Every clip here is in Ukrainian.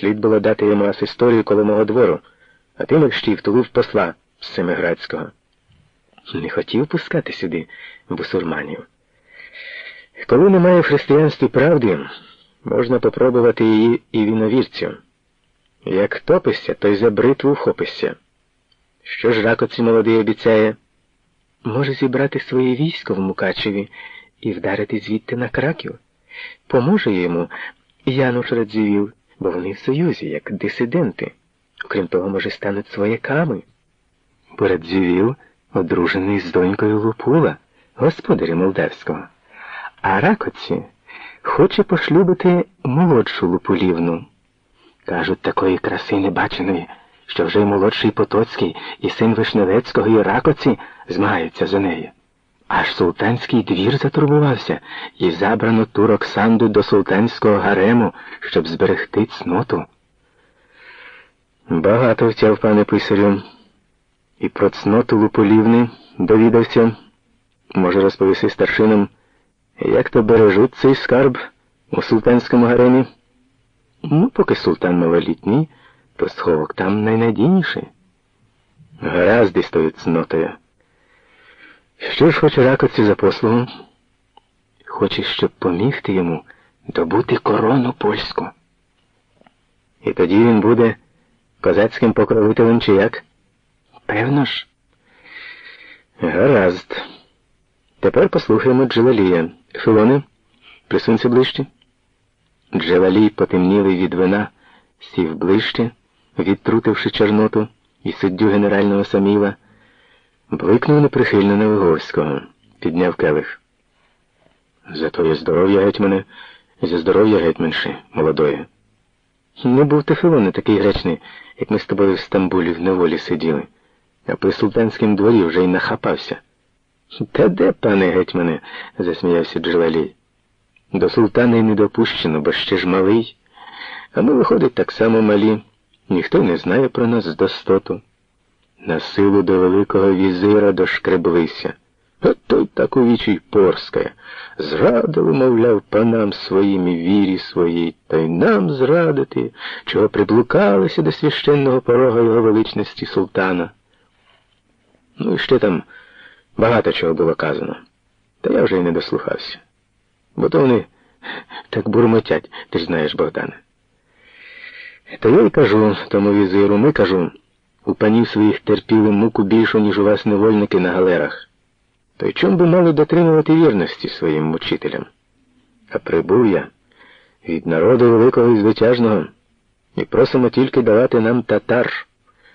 Слід було дати йому асисторію коло мого двору, а ти мерщій втулив посла Семиградського. Не хотів пускати сюди бусурманів. Коли немає в християнстві правди, можна попробувати її і віновірцю. Як топишся, то й за бритву вхопишся. Що ж ракоці молодий обіцяє? Може зібрати своє військо в Мукачеві і вдарити звідти на краків. Поможе йому Януш Радзівіл, бо вони в Союзі, як дисиденти. Окрім того, може, стануть свояками. Бо Радзівіл одружений з донькою Лупула, господаря Молдавського. А ракоці хоче пошлюбити молодшу Лупулівну. Кажуть, такої краси небаченої, що вже й молодший Потоцький і син Вишневецького і ракоці змагаються за нею. Аж султанський двір затурбувався і забрано ту Роксанду до султанського гарему, щоб зберегти цноту. Багато втяв, пане писарю, і про цноту луполівни довідався. Може розповісти старшинам, як то бережуть цей скарб у султанському гаремі. Ну, поки султан малолітній, то сховок там найнадійніший. Гаразд з тою цнотою. Що ж хоче ракоці за послугу? Хоче, щоб помігти йому добути корону польську. І тоді він буде козацьким покровителем чи як? Певно ж. Гаразд. Тепер послухаємо Джелалія. Филоне, присунься ближче. Джелалій, потемнілий від вина, сів ближче, відтрутивши Чорноту і суддю генерального Саміла. Бликнув неприхильно на Виговського, підняв келих. За твоє здоров'я, гетьмане, і за здоров'я гетьманші, молодої. Не був Тефилон не такий гречний, як ми з тобою в Стамбулі в неволі сиділи, а при султанському дворі вже й нахапався. Та де, пане гетьмане, засміявся Джалалій. До султана й не допущено, бо ще ж малий. А ми, виходить, так само малі. Ніхто не знає про нас з достоту. На силу до Великого візира дошкреблися. А той так у вічі й порскає. Зрадили, мовляв, панам своїм і вірі своїй, та й нам зрадити, чого приблукалися до священного порога його величності султана. Ну і ще там багато чого було казано. Та я вже й не дослухався. Бо то вони так бурмотять, ти ж знаєш, Богдане. То я й кажу тому візиру, ми кажу. У панів своїх терпіли муку більшу, ніж у вас невольники на галерах. То й чом би мали дотримувати вірності своїм мучителям? А прибув я від народу великого і звитяжного і просимо тільки давати нам татар,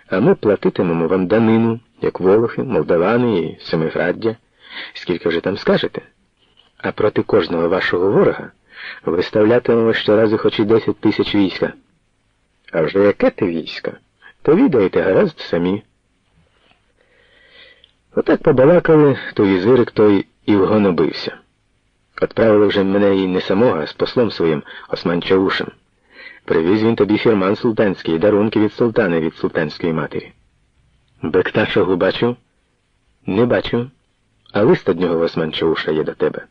а ми платитимемо вам данину, як волохи, молдавани і семиграддя, скільки вже там скажете. А проти кожного вашого ворога виставлятимемо щоразу хоч і десять тисяч війська. А вже яке те військо? То відаєте гаразд самі. Отак побалакали, то візирик той і вгонобився. Отправили вже мене і не самого, а з послом своїм Осман Чаушем. Привіз він тобі фірман султанський, дарунки від султана від султанської матері. Бекташого бачив? Не бачив, а лист од нього є до тебе.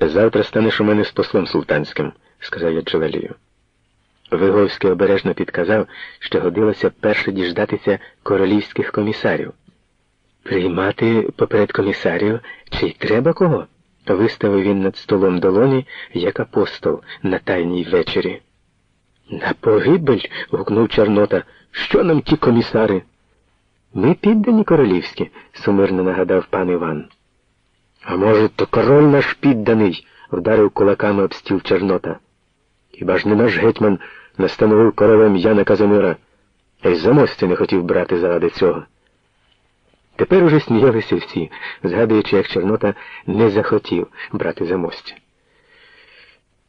Завтра станеш у мене з послом султанським, сказав я Джалалію. Виговський обережно підказав, що годилося перше діждатися королівських комісарів. Приймати поперед комісарів чи й треба кого? виставив він над столом долоні, як апостол на тайній вечері. На погибель. гукнув Чорнота. Що нам ті комісари? Ми піддані королівські, сумирно нагадав пан Іван. А може, то король наш підданий, вдарив кулаками об стіл Чорнота. Хіба ж не наш гетьман настановив королем Яна Казимира, а й замості не хотів брати заради цього. Тепер уже сміялися всі, згадуючи, як Чорнота не захотів брати замостя.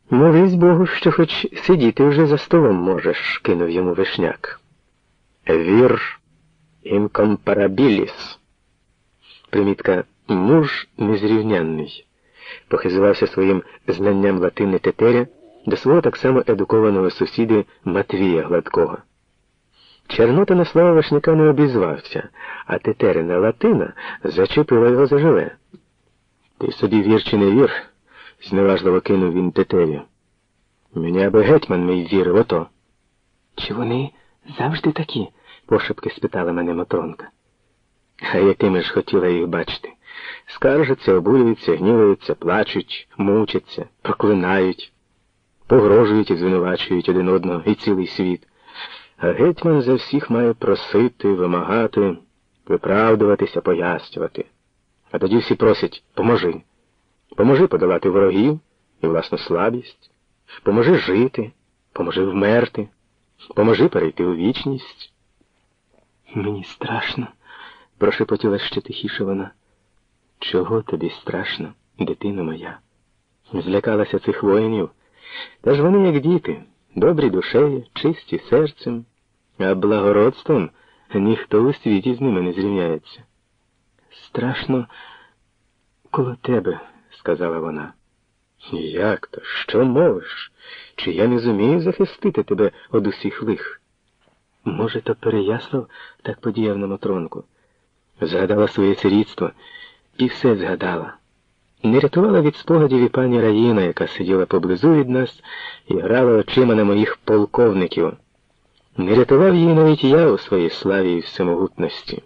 Молись Богу, що хоч сидіти вже за столом можеш, кинув йому вишняк. Вір інкомпарабіліс. Примітка муж незрівнянний. Похизувався своїм знанням латини тетеря до свого так само едукованого сусіди Матвія Гладкого. Чернота на слава Вашняка не обізвався, а тетерина Латина зачепила його заживе. Ти собі вір вір, зневажливо кинув він тетерю. Мені аби гетьман мій вірив ото. Чи вони завжди такі? пошепки спитала мене Матронка. А якими ж хотіла їх бачити? Скаржаться, обурюються, гніваються, плачуть, мучаться, проклинають, погрожують і звинувачують один одного і цілий світ. А гетьман за всіх має просити, вимагати, виправдуватися, пояснювати. А тоді всі просять поможи. Поможи подолати ворогів і власну слабість, поможи жити, поможи вмерти, поможи перейти у вічність. Мені страшно, прошепотіла ще тихіше вона. Чого тобі страшно, дитино моя? Злякалася цих воїнів, та ж вони, як діти, добрі душею, чисті серцем, а благородством ніхто у світі з ними не зрівняється. Страшно коло тебе, сказала вона. Як то? Що мовиш? Чи я не зумію захистити тебе од усіх лих? Може, то Переяслав так подіяв на Матронку. Згадала своє сирітство і все згадала. Не рятувала від спогадів і пані Раїна, яка сиділа поблизу від нас і грала очима на моїх полковників. Не рятував її навіть я у своїй славі і всемогутності.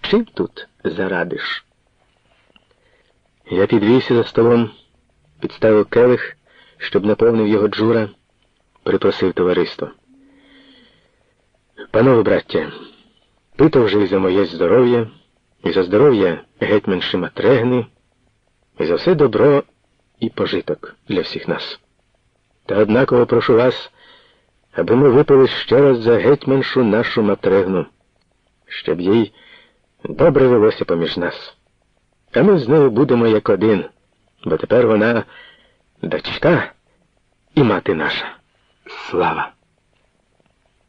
Чим тут зарадиш? Я підвівся за столом, підставив келих, щоб наповнив його джура, припросив товариство. Панове браття, питав вже і за моє здоров'я, і за здоров'я гетьманши Матрегни, за все добро і пожиток для всіх нас. Та однаково прошу вас, аби ми випили ще раз за гетьманшу нашу матрегну, щоб їй добре велося поміж нас. А ми з нею будемо як один, бо тепер вона дочка і мати наша. Слава!